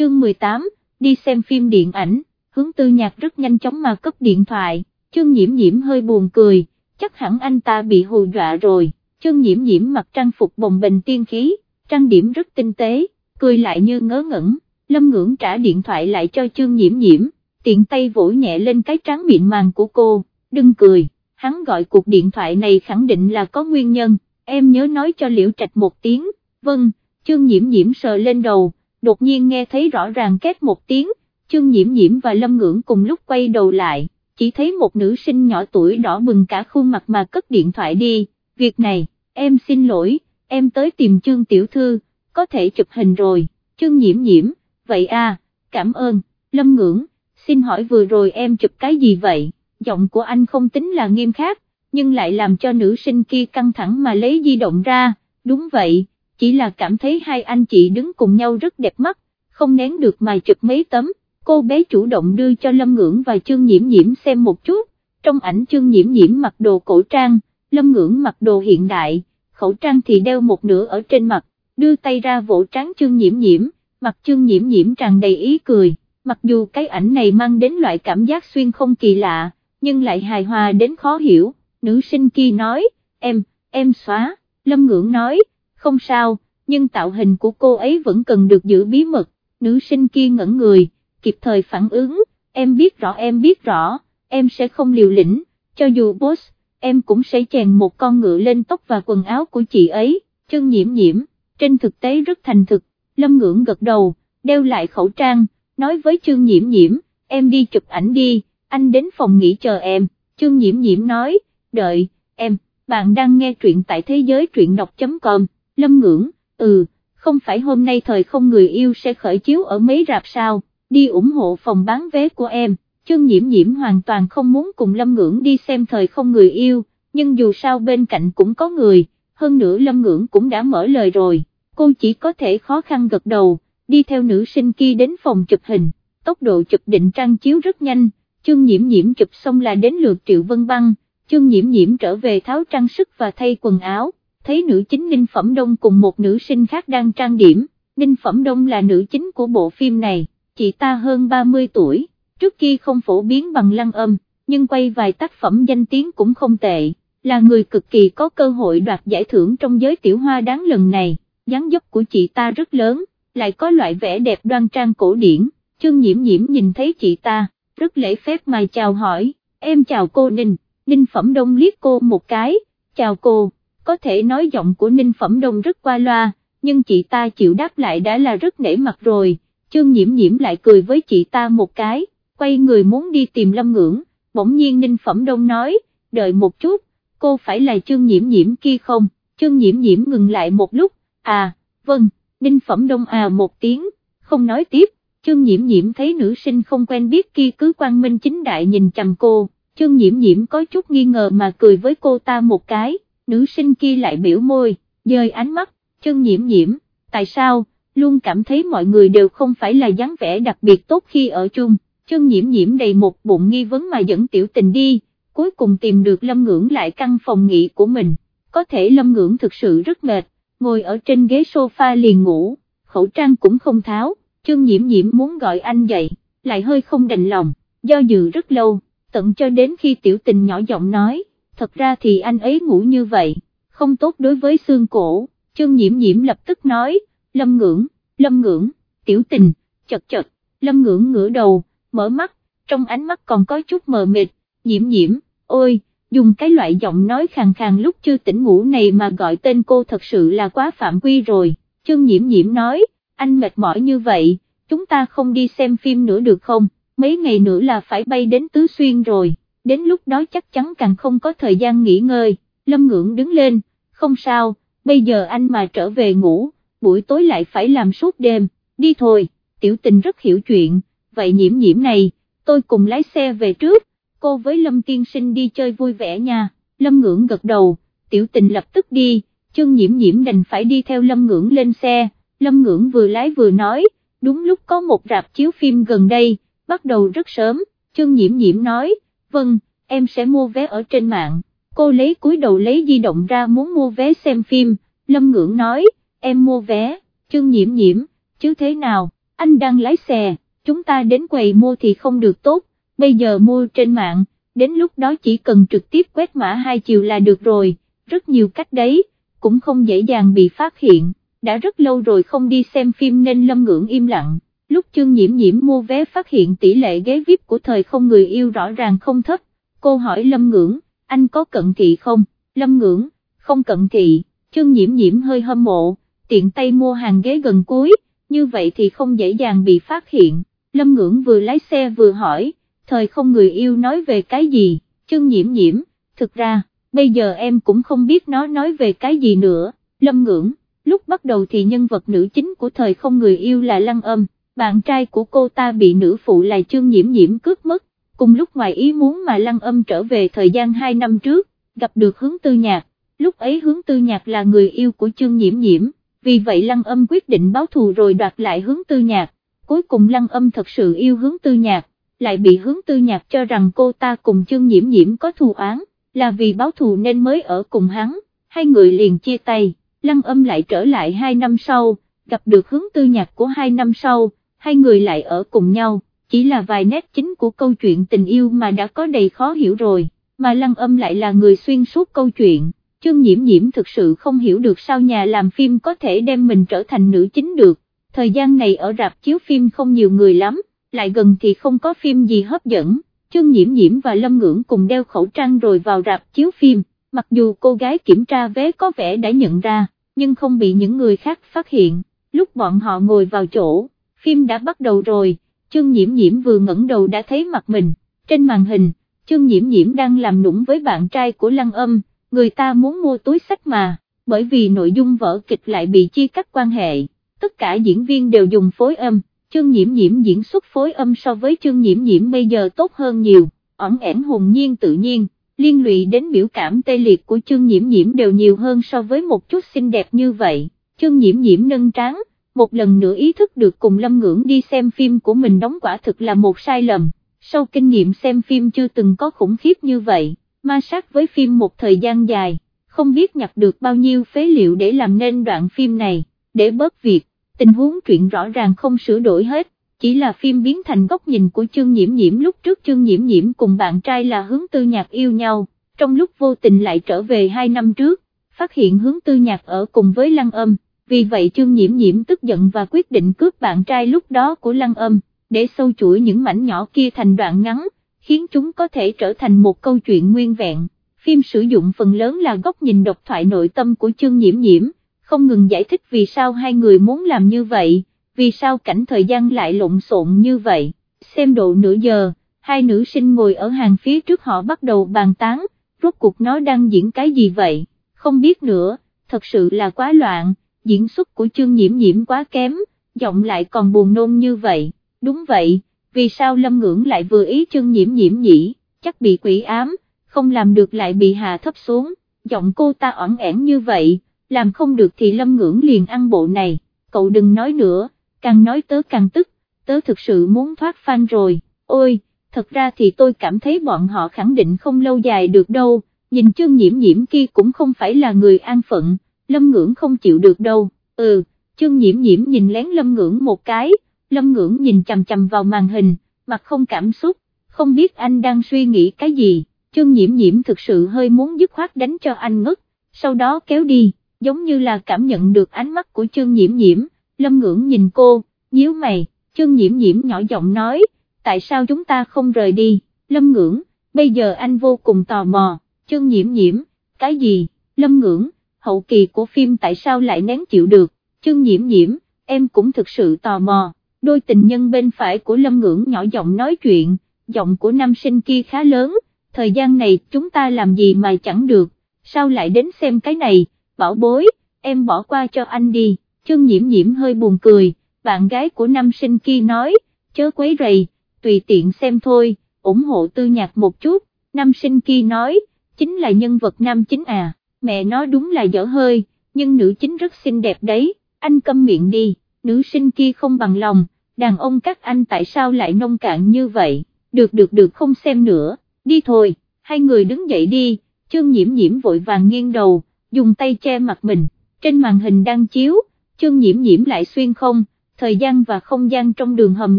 chương 18, đi xem phim điện ảnh, hướng tư nhạc rất nhanh chóng mà cấp điện thoại, chương nhiễm nhiễm hơi buồn cười, chắc hẳn anh ta bị hù dọa rồi, chương nhiễm nhiễm mặc trang phục bồng bềnh tiên khí, trang điểm rất tinh tế, cười lại như ngớ ngẩn, lâm ngưỡng trả điện thoại lại cho chương nhiễm nhiễm, tiện tay vỗ nhẹ lên cái trán miệng màng của cô, đừng cười, hắn gọi cuộc điện thoại này khẳng định là có nguyên nhân, em nhớ nói cho liễu trạch một tiếng, vâng, chương nhiễm nhiễm sờ lên đầu, đột nhiên nghe thấy rõ ràng két một tiếng, chương nhiễm nhiễm và lâm ngưỡng cùng lúc quay đầu lại, chỉ thấy một nữ sinh nhỏ tuổi đỏ bừng cả khuôn mặt mà cất điện thoại đi, việc này, em xin lỗi, em tới tìm chương tiểu thư, có thể chụp hình rồi, chương nhiễm nhiễm, vậy à, cảm ơn, lâm ngưỡng, xin hỏi vừa rồi em chụp cái gì vậy, giọng của anh không tính là nghiêm khắc, nhưng lại làm cho nữ sinh kia căng thẳng mà lấy di động ra, đúng vậy, chỉ là cảm thấy hai anh chị đứng cùng nhau rất đẹp mắt, không nén được mà chụp mấy tấm, cô bé chủ động đưa cho Lâm Ngưỡng và Chương Nhiễm Nhiễm xem một chút, trong ảnh Chương Nhiễm Nhiễm mặc đồ cổ trang, Lâm Ngưỡng mặc đồ hiện đại, khẩu trang thì đeo một nửa ở trên mặt, đưa tay ra vỗ trán Chương Nhiễm Nhiễm, mặt Chương Nhiễm Nhiễm tràn đầy ý cười, mặc dù cái ảnh này mang đến loại cảm giác xuyên không kỳ lạ, nhưng lại hài hòa đến khó hiểu, nữ sinh kia nói, em, em xóa, Lâm Ngưỡng nói, không sao, nhưng tạo hình của cô ấy vẫn cần được giữ bí mật, nữ sinh kia ngẩn người, kịp thời phản ứng, em biết rõ em biết rõ, em sẽ không liều lĩnh, cho dù boss, em cũng sẽ chèn một con ngựa lên tóc và quần áo của chị ấy, chân nhiễm nhiễm, trên thực tế rất thành thực, lâm ngưỡng gật đầu, đeo lại khẩu trang, nói với chương nhiễm nhiễm, em đi chụp ảnh đi, anh đến phòng nghỉ chờ em, chương nhiễm nhiễm nói, đợi, em, bạn đang nghe truyện tại thế giới truyện đọc.com, lâm ngưỡng, ừ, không phải hôm nay thời không người yêu sẽ khởi chiếu ở mấy rạp sao, đi ủng hộ phòng bán vé của em, chương nhiễm nhiễm hoàn toàn không muốn cùng lâm ngưỡng đi xem thời không người yêu, nhưng dù sao bên cạnh cũng có người, hơn nữa lâm ngưỡng cũng đã mở lời rồi, cô chỉ có thể khó khăn gật đầu, đi theo nữ sinh kia đến phòng chụp hình, tốc độ chụp định trang chiếu rất nhanh, chương nhiễm nhiễm chụp xong là đến lượt Triệu Vân Băng, chương nhiễm nhiễm trở về tháo trang sức và thay quần áo, thấy nữ chính Ninh Phẩm Đông cùng một nữ sinh khác đang trang điểm, Ninh Phẩm Đông là nữ chính của bộ phim này, chị ta hơn 30 tuổi, trước kia không phổ biến bằng lăng âm, nhưng quay vài tác phẩm danh tiếng cũng không tệ, là người cực kỳ có cơ hội đoạt giải thưởng trong giới tiểu hoa đáng lần này, dáng dấp của chị ta rất lớn, lại có loại vẻ đẹp đoan trang cổ điển, chương nhiễm nhiễm nhìn thấy chị ta, rất lễ phép mà chào hỏi, em chào cô Ninh, Ninh Phẩm Đông liếc cô một cái, chào cô, có thể nói giọng của Ninh Phẩm Đông rất qua loa, nhưng chị ta chịu đáp lại đã là rất nể mặt rồi, chương nhiễm nhiễm lại cười với chị ta một cái, quay người muốn đi tìm Lâm Ngưỡng, bỗng nhiên Ninh Phẩm Đông nói, đợi một chút, cô phải là chương nhiễm nhiễm kia không, chương nhiễm nhiễm ngừng lại một lúc, à, vâng, Ninh Phẩm Đông à một tiếng, không nói tiếp, chương nhiễm nhiễm thấy nữ sinh không quen biết kia cứ quan minh chính đại nhìn chằm cô, chương nhiễm nhiễm có chút nghi ngờ mà cười với cô ta một cái, nữ sinh kia lại biểu môi, dời ánh mắt, chân nhiễm nhiễm, tại sao, luôn cảm thấy mọi người đều không phải là dáng vẻ đặc biệt tốt khi ở chung, chân nhiễm nhiễm đầy một bụng nghi vấn mà dẫn tiểu tình đi, cuối cùng tìm được lâm ngưỡng lại căn phòng nghỉ của mình, có thể lâm ngưỡng thực sự rất mệt, ngồi ở trên ghế sofa liền ngủ, khẩu trang cũng không tháo, chân nhiễm nhiễm muốn gọi anh dậy, lại hơi không đành lòng, do dự rất lâu, tận cho đến khi tiểu tình nhỏ giọng nói, thật ra thì anh ấy ngủ như vậy, không tốt đối với xương cổ, chương nhiễm nhiễm lập tức nói, lâm ngưỡng, lâm ngưỡng, tiểu tình, chật chật, lâm ngưỡng ngửa đầu, mở mắt, trong ánh mắt còn có chút mờ mịt, nhiễm nhiễm, ôi, dùng cái loại giọng nói khàn khàn lúc chưa tỉnh ngủ này mà gọi tên cô thật sự là quá phạm quy rồi, chương nhiễm nhiễm nói, anh mệt mỏi như vậy, chúng ta không đi xem phim nữa được không, mấy ngày nữa là phải bay đến Tứ Xuyên rồi, đến lúc đó chắc chắn càng không có thời gian nghỉ ngơi, Lâm Ngưỡng đứng lên, không sao, bây giờ anh mà trở về ngủ, buổi tối lại phải làm suốt đêm, đi thôi, tiểu tình rất hiểu chuyện, vậy nhiễm nhiễm này, tôi cùng lái xe về trước, cô với Lâm Tiên Sinh đi chơi vui vẻ nha, Lâm Ngưỡng gật đầu, tiểu tình lập tức đi, chân nhiễm nhiễm đành phải đi theo Lâm Ngưỡng lên xe, Lâm Ngưỡng vừa lái vừa nói, đúng lúc có một rạp chiếu phim gần đây, bắt đầu rất sớm, chân nhiễm nhiễm nói, vâng, em sẽ mua vé ở trên mạng, cô lấy cúi đầu lấy di động ra muốn mua vé xem phim, Lâm Ngưỡng nói, em mua vé, trương nhiễm nhiễm, chứ thế nào, anh đang lái xe, chúng ta đến quầy mua thì không được tốt, bây giờ mua trên mạng, đến lúc đó chỉ cần trực tiếp quét mã hai chiều là được rồi, rất nhiều cách đấy, cũng không dễ dàng bị phát hiện, đã rất lâu rồi không đi xem phim nên Lâm Ngưỡng im lặng, lúc chương nhiễm nhiễm mua vé phát hiện tỷ lệ ghế VIP của thời không người yêu rõ ràng không thấp, cô hỏi Lâm Ngưỡng, anh có cận thị không, Lâm Ngưỡng, không cận thị, chương nhiễm nhiễm hơi hâm mộ, tiện tay mua hàng ghế gần cuối, như vậy thì không dễ dàng bị phát hiện, Lâm Ngưỡng vừa lái xe vừa hỏi, thời không người yêu nói về cái gì, chương nhiễm nhiễm, thực ra, bây giờ em cũng không biết nó nói về cái gì nữa, Lâm Ngưỡng, lúc bắt đầu thì nhân vật nữ chính của thời không người yêu là Lăng Âm, bạn trai của cô ta bị nữ phụ là chương nhiễm nhiễm cướp mất, cùng lúc ngoài ý muốn mà Lăng Âm trở về thời gian 2 năm trước, gặp được hướng tư nhạc, lúc ấy hướng tư nhạc là người yêu của chương nhiễm nhiễm, vì vậy Lăng Âm quyết định báo thù rồi đoạt lại hướng tư nhạc, cuối cùng Lăng Âm thật sự yêu hướng tư nhạc, lại bị hướng tư nhạc cho rằng cô ta cùng chương nhiễm nhiễm có thù án, là vì báo thù nên mới ở cùng hắn, hai người liền chia tay, Lăng Âm lại trở lại hai năm sau, gặp được hướng tư nhạc của hai năm sau, hai người lại ở cùng nhau, chỉ là vài nét chính của câu chuyện tình yêu mà đã có đầy khó hiểu rồi, mà Lăng Âm lại là người xuyên suốt câu chuyện. Chương nhiễm nhiễm thực sự không hiểu được sao nhà làm phim có thể đem mình trở thành nữ chính được, thời gian này ở rạp chiếu phim không nhiều người lắm, lại gần thì không có phim gì hấp dẫn, chương nhiễm nhiễm và lâm ngưỡng cùng đeo khẩu trang rồi vào rạp chiếu phim, mặc dù cô gái kiểm tra vé có vẻ đã nhận ra, nhưng không bị những người khác phát hiện, lúc bọn họ ngồi vào chỗ, phim đã bắt đầu rồi, chương nhiễm nhiễm vừa ngẩng đầu đã thấy mặt mình, trên màn hình, chương nhiễm nhiễm đang làm nũng với bạn trai của lăng âm, người ta muốn mua túi sách mà, bởi vì nội dung vở kịch lại bị chia cắt quan hệ, tất cả diễn viên đều dùng phối âm, chương nhiễm nhiễm diễn xuất phối âm so với chương nhiễm nhiễm bây giờ tốt hơn nhiều, ẩn ẻn hồn nhiên tự nhiên, liên lụy đến biểu cảm tê liệt của chương nhiễm nhiễm đều nhiều hơn so với một chút xinh đẹp như vậy, chương nhiễm nhiễm nâng tráng, một lần nữa ý thức được cùng lâm ngưỡng đi xem phim của mình đóng quả thực là một sai lầm, sau kinh nghiệm xem phim chưa từng có khủng khiếp như vậy ma sát với phim một thời gian dài, không biết nhặt được bao nhiêu phế liệu để làm nên đoạn phim này, để bớt việc, tình huống chuyện rõ ràng không sửa đổi hết, chỉ là phim biến thành góc nhìn của trương nhiễm nhiễm. Lúc trước trương nhiễm nhiễm cùng bạn trai là hướng tư nhạc yêu nhau, trong lúc vô tình lại trở về hai năm trước, phát hiện hướng tư nhạc ở cùng với lăng âm, vì vậy chương nhiễm nhiễm tức giận và quyết định cướp bạn trai lúc đó của lăng âm, để sâu chuỗi những mảnh nhỏ kia thành đoạn ngắn khiến chúng có thể trở thành một câu chuyện nguyên vẹn. Phim sử dụng phần lớn là góc nhìn độc thoại nội tâm của chương nhiễm nhiễm, không ngừng giải thích vì sao hai người muốn làm như vậy, vì sao cảnh thời gian lại lộn xộn như vậy. Xem độ nửa giờ, hai nữ sinh ngồi ở hàng phía trước họ bắt đầu bàn tán, rốt cuộc nó đang diễn cái gì vậy, không biết nữa, thật sự là quá loạn, diễn xuất của chương nhiễm nhiễm quá kém, giọng lại còn buồn nôn như vậy, đúng vậy vì sao lâm ngưỡng lại vừa ý trương nhiễm nhiễm nhỉ, chắc bị quỷ ám, không làm được lại bị hạ thấp xuống, giọng cô ta ẩn ẻn như vậy, làm không được thì lâm ngưỡng liền ăn bộ này, cậu đừng nói nữa, càng nói tớ càng tức, tớ thực sự muốn thoát fan rồi, ôi, thật ra thì tôi cảm thấy bọn họ khẳng định không lâu dài được đâu, nhìn trương nhiễm nhiễm kia cũng không phải là người an phận, lâm ngưỡng không chịu được đâu, ừ, chương nhiễm nhiễm nhìn lén lâm ngưỡng một cái, Lâm ngưỡng nhìn chằm chằm vào màn hình, mặt không cảm xúc, không biết anh đang suy nghĩ cái gì, chương nhiễm nhiễm thực sự hơi muốn dứt khoát đánh cho anh ngất, sau đó kéo đi, giống như là cảm nhận được ánh mắt của chương nhiễm nhiễm, lâm ngưỡng nhìn cô, nhíu mày, chương nhiễm nhiễm nhỏ giọng nói, tại sao chúng ta không rời đi, lâm ngưỡng, bây giờ anh vô cùng tò mò, chương nhiễm nhiễm, cái gì, lâm ngưỡng, hậu kỳ của phim tại sao lại nén chịu được, chương nhiễm nhiễm, em cũng thực sự tò mò. Đôi tình nhân bên phải của Lâm Ngưỡng nhỏ giọng nói chuyện, giọng của nam sinh kia khá lớn, thời gian này chúng ta làm gì mà chẳng được, sao lại đến xem cái này, bảo bối, em bỏ qua cho anh đi, chương nhiễm nhiễm hơi buồn cười, bạn gái của nam sinh kia nói, chớ quấy rầy, tùy tiện xem thôi, ủng hộ tư nhạc một chút, nam sinh kia nói, chính là nhân vật nam chính à, mẹ nó đúng là dở hơi, nhưng nữ chính rất xinh đẹp đấy, anh câm miệng đi nữ sinh kia không bằng lòng, đàn ông các anh tại sao lại nông cạn như vậy, được được được không xem nữa, đi thôi, hai người đứng dậy đi, chương nhiễm nhiễm vội vàng nghiêng đầu, dùng tay che mặt mình, trên màn hình đang chiếu, chương nhiễm nhiễm lại xuyên không, thời gian và không gian trong đường hầm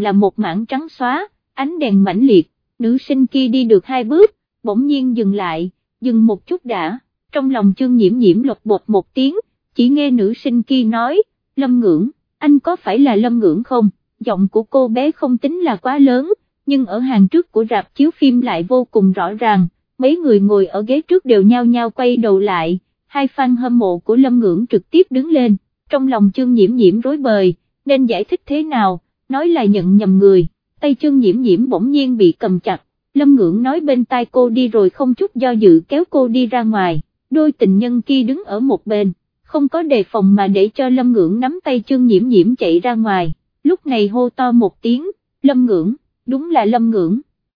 là một mảng trắng xóa, ánh đèn mãnh liệt, nữ sinh kia đi được hai bước, bỗng nhiên dừng lại, dừng một chút đã, trong lòng chương nhiễm nhiễm lột bột một tiếng, chỉ nghe nữ sinh kia nói, lâm ngưỡng, anh có phải là lâm ngưỡng không, giọng của cô bé không tính là quá lớn, nhưng ở hàng trước của rạp chiếu phim lại vô cùng rõ ràng, mấy người ngồi ở ghế trước đều nhao nhao quay đầu lại, hai fan hâm mộ của lâm ngưỡng trực tiếp đứng lên, trong lòng chương nhiễm nhiễm rối bời, nên giải thích thế nào, nói là nhận nhầm người, tay chương nhiễm nhiễm bỗng nhiên bị cầm chặt, lâm ngưỡng nói bên tai cô đi rồi không chút do dự kéo cô đi ra ngoài, đôi tình nhân kia đứng ở một bên, không có đề phòng mà để cho lâm ngưỡng nắm tay Trương nhiễm nhiễm chạy ra ngoài, lúc này hô to một tiếng, lâm ngưỡng, đúng là lâm ngưỡng.